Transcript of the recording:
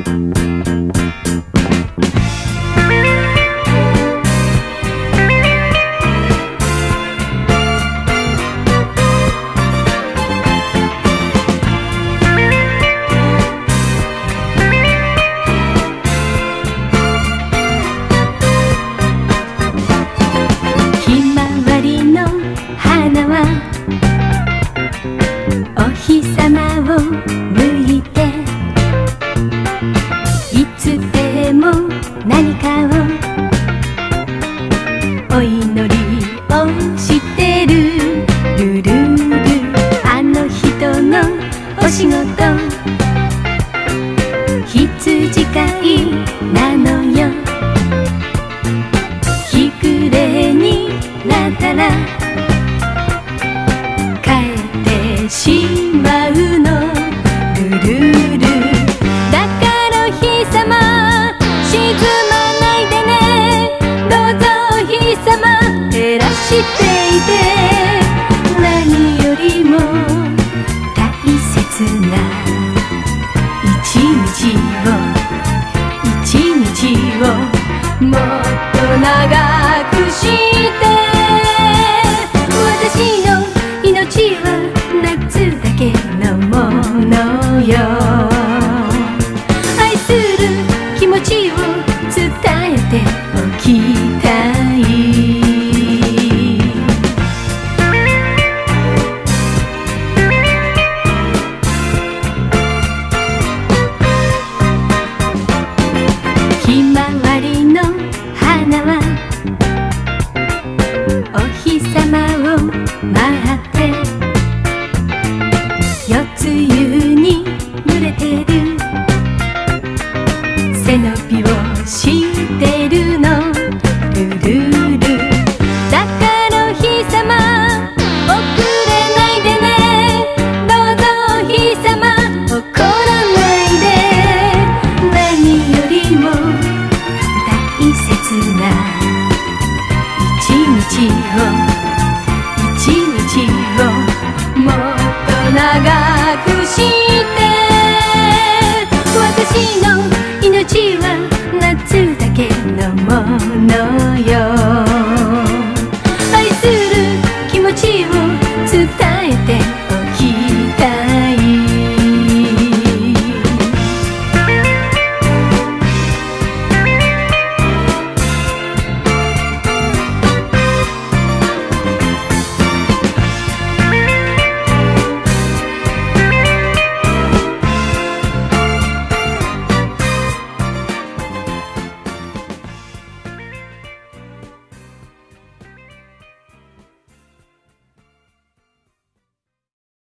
ひまわりの花はお仕事羊飼いなのよ。日暮れになったら帰ってしまうの。ルルルだからお日様沈まないでね。どうぞお日様照らしていて。をもっと長くして周りの花は